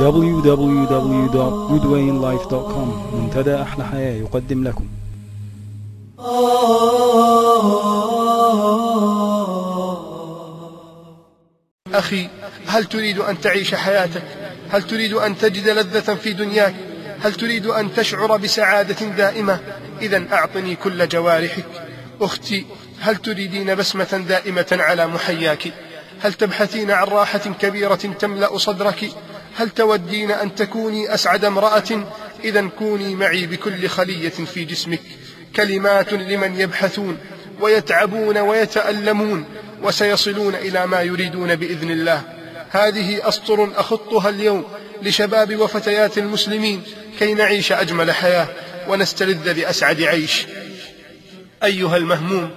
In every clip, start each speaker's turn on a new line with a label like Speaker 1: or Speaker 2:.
Speaker 1: www.goodwayinlife.com منتدى أحلى حياة يقدم لكم.
Speaker 2: أخي هل تريد أن تعيش حياتك؟ هل تريد أن تجد لذة في دنياك؟ هل تريد أن تشعر بسعادة دائمة؟ إذا أعطني كل جوارحك. أختي هل تريدين بسمة دائمة على محياك؟ هل تبحثين عن راحة كبيرة تملأ صدرك؟ هل تودين أن تكوني أسعد امرأة؟ إذا كوني معي بكل خلية في جسمك. كلمات لمن يبحثون ويتعبون ويتألمون وسيصلون إلى ما يريدون بإذن الله. هذه أسطر أخطها اليوم لشباب وفتيات المسلمين كي نعيش أجمل حياة ونستلذ بأسعد عيش. أيها المهموم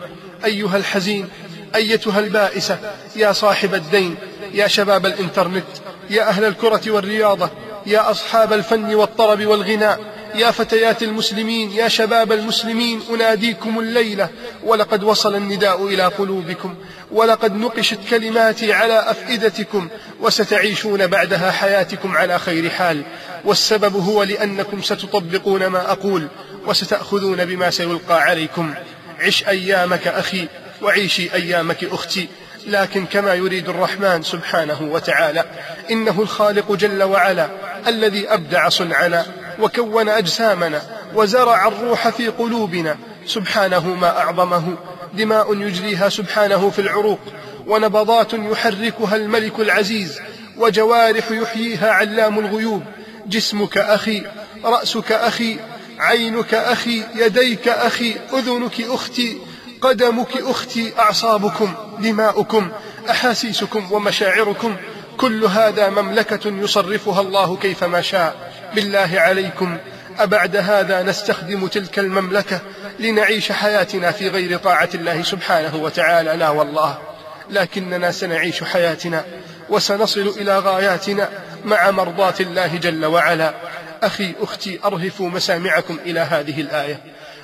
Speaker 2: أيها الحزين أيتها البائسة يا صاحب الدين يا شباب الإنترنت يا أهل الكرة والرياضة يا أصحاب الفن والطرب والغناء يا فتيات المسلمين يا شباب المسلمين أناديكم الليلة ولقد وصل النداء إلى قلوبكم ولقد نقشت كلماتي على أفئدتكم وستعيشون بعدها حياتكم على خير حال والسبب هو لأنكم ستطبقون ما أقول وستأخذون بما سيلقى عليكم. عش أيامك أخي وعيشي أيامك أختي لكن كما يريد الرحمن سبحانه وتعالى إنه الخالق جل وعلا الذي أبدع صنعنا وكون أجسامنا وزرع الروح في قلوبنا سبحانه ما أعظمه دماء يجريها سبحانه في العروق ونبضات يحركها الملك العزيز وجوارح يحييها علام الغيوب جسمك أخي رأسك أخي عينك أخي يديك أخي أذنك أختي قدمك أختي أعصابكم دماؤكم أحاسيسكم ومشاعركم كل هذا مملكة يصرفها الله كيفما شاء. بالله عليكم أبعد هذا نستخدم تلك المملكة لنعيش حياتنا في غير طاعة الله سبحانه وتعالى لا والله. لكننا سنعيش حياتنا وسنصل إلى غاياتنا مع مرضاة الله جل وعلا. أخي أختي أرهفوا مسامعكم إلى هذه الآية.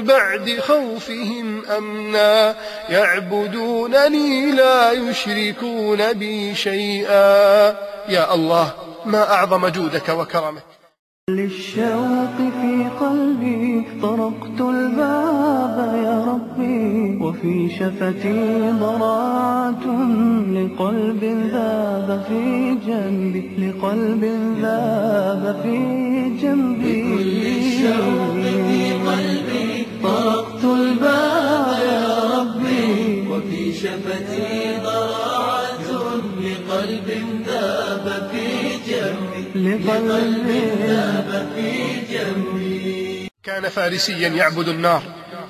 Speaker 2: بعد خوفهم أمنا. يعبدونني لا يشركون بي شيئا. يا الله ما أعظم جودك وكرمك.
Speaker 3: للشوق في قلبي طرقت الباب يا ربي وفي شفتي ضراعة لقلب ذاب في جنبي لقلب ذاب في جنبي.
Speaker 4: شفتي ضراعة لقلب ذاب في جنبي
Speaker 3: لقلب
Speaker 4: ذاب في جنبي
Speaker 2: كان فارسيا يعبد النار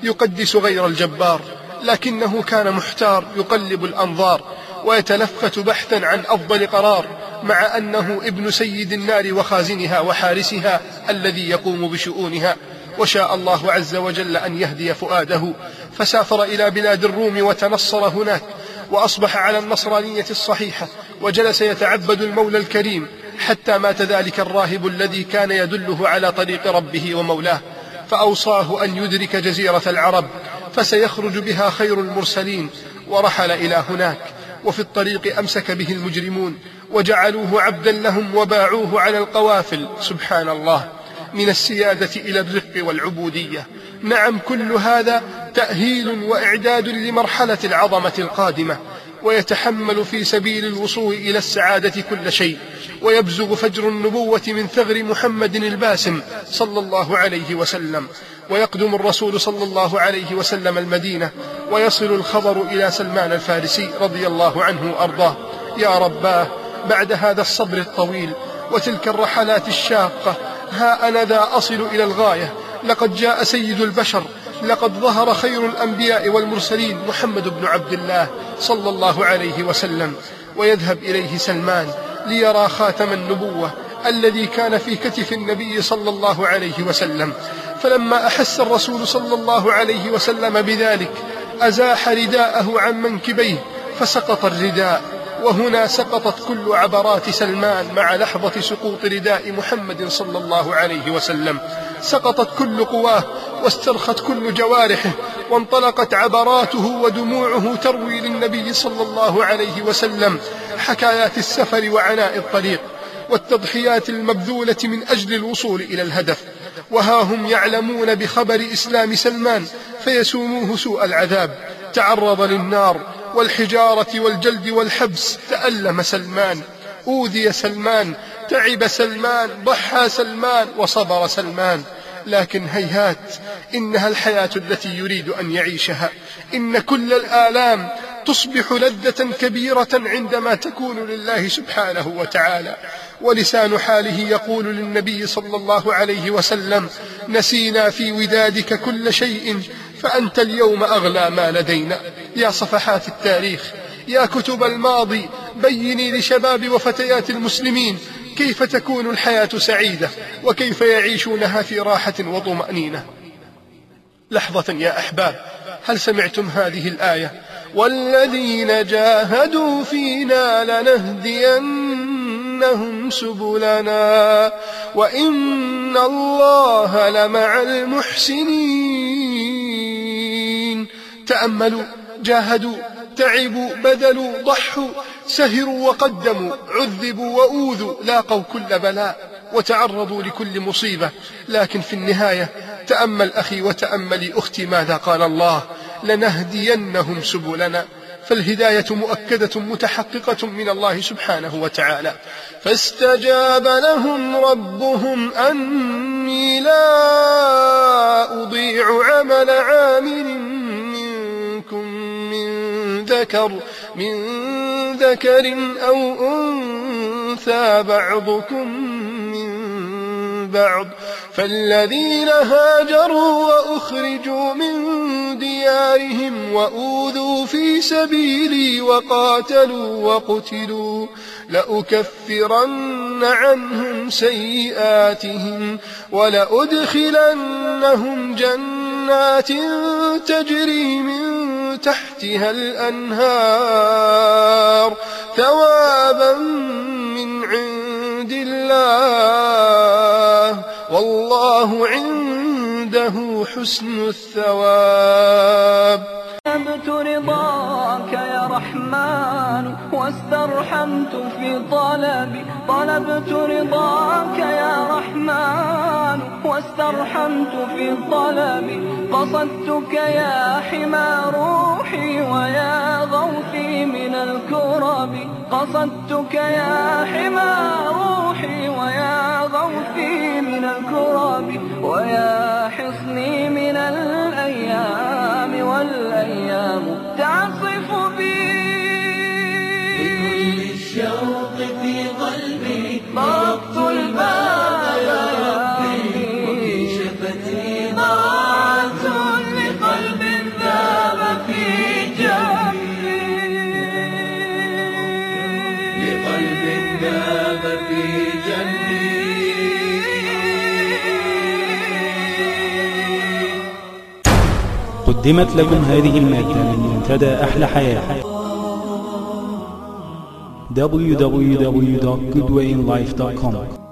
Speaker 2: يقدس غير الجبار لكنه كان محتار يقلب الأنظار ويتلفت بحثا عن أفضل قرار مع أنه ابن سيد النار وخازنها وحارسها الذي يقوم بشؤونها وشاء الله عز وجل أن يهدي فؤاده فسافر إلى بلاد الروم وتنصر هناك وأصبح على النصرانية الصحيحة وجلس يتعبد المولى الكريم حتى مات ذلك الراهب الذي كان يدله على طريق ربه ومولاه. فأوصاه أن يدرك جزيرة العرب فسيخرج بها خير المرسلين ورحل إلى هناك وفي الطريق أمسك به المجرمون وجعلوه عبدا لهم وباعوه على القوافل. سبحان الله. من السيادة إلى الرق والعبودية. نعم كل هذا تأهيل وإعداد لمرحلة العظمة القادمة ويتحمل في سبيل الوصول إلى السعادة كل شيء ويبزغ فجر النبوة من ثغر محمد الباسم صلى الله عليه وسلم ويقدم الرسول صلى الله عليه وسلم المدينة ويصل الخبر إلى سلمان الفارسي رضي الله عنه وأرضاه. يا رباه بعد هذا الصبر الطويل وتلك الرحلات الشاقة ها أنا ذا أصل إلى الغاية لقد جاء سيد البشر لقد ظهر خير الأنبياء والمرسلين محمد بن عبد الله صلى الله عليه وسلم ويذهب إليه سلمان ليرى خاتم النبوة الذي كان في كتف النبي صلى الله عليه وسلم. فلما أحس الرسول صلى الله عليه وسلم بذلك أزاح رداءه عن منكبيه فسقط الرداء وهنا سقطت كل عبرات سلمان مع لحظة سقوط رداء محمد صلى الله عليه وسلم. سقطت كل قواه واسترخت كل جوارحه وانطلقت عبراته ودموعه تروي للنبي صلى الله عليه وسلم حكايات السفر وعناء الطريق والتضحيات المبذولة من أجل الوصول إلى الهدف. وها هم يعلمون بخبر إسلام سلمان فيسوموه سوء العذاب. تعرض للنار والحجارة والجلد والحبس تألم سلمان. أوذي سلمان تعب سلمان ضحى سلمان وصبر سلمان. لكن هيهات إنها الحياة التي يريد أن يعيشها. إن كل الآلام تصبح لذة كبيرة عندما تكون لله سبحانه وتعالى. ولسان حاله يقول للنبي صلى الله عليه وسلم نسينا في ودادك كل شيء فأنت اليوم أغلى ما لدينا. يا صفحات التاريخ يا كتب الماضي بيني لشباب وفتيات المسلمين كيف تكون الحياة سعيدة وكيف يعيشونها في راحة وطمأنينة؟ لحظة يا أحباب هل سمعتم هذه الآية؟ والذين جاهدوا فينا لنهدينهم سبلنا وإن الله لمع المحسنين. تأملوا جاهدوا. تعبوا بذلوا ضحوا سهروا وقدموا عذبوا وأوذوا لاقوا كل بلاء وتعرضوا لكل مصيبة. لكن في النهاية تأمل أخي وتأملي أختي ماذا قال الله؟ لنهدينهم سبلنا. فالهداية مؤكدة متحققة من الله سبحانه وتعالى. فاستجاب لهم ربهم أني لا أضيع عمل عامل ذكر من ذكر أو أنثى بعضكم من بعض فالذين هاجروا وأخرجوا من ديارهم وأوذوا في سبيلي وقاتلوا وقتلوا لأكفرن عنهم سيئاتهم ولأدخلنهم جنات تجري من تحتها الأنهار ثوابا من عند الله والله عنده حسن الثواب.
Speaker 3: طلبت رضاك يا رحمن واسترحمت في طلبي طلبت رضاك يا رحمن واسترحمت في طلبي قصدتك يا حمى روحي ويا غوثي من الكرب قصدتك يا حمى روحي ويا غوثي من الكرب ويا حصني من الأيام والأيام تعصف بي.
Speaker 4: بكل الشوق في قلبي
Speaker 3: طرقت الباب
Speaker 1: قدمت لكم هذه المادة من منتدى أحلى حياة. www.goodwayinlife.com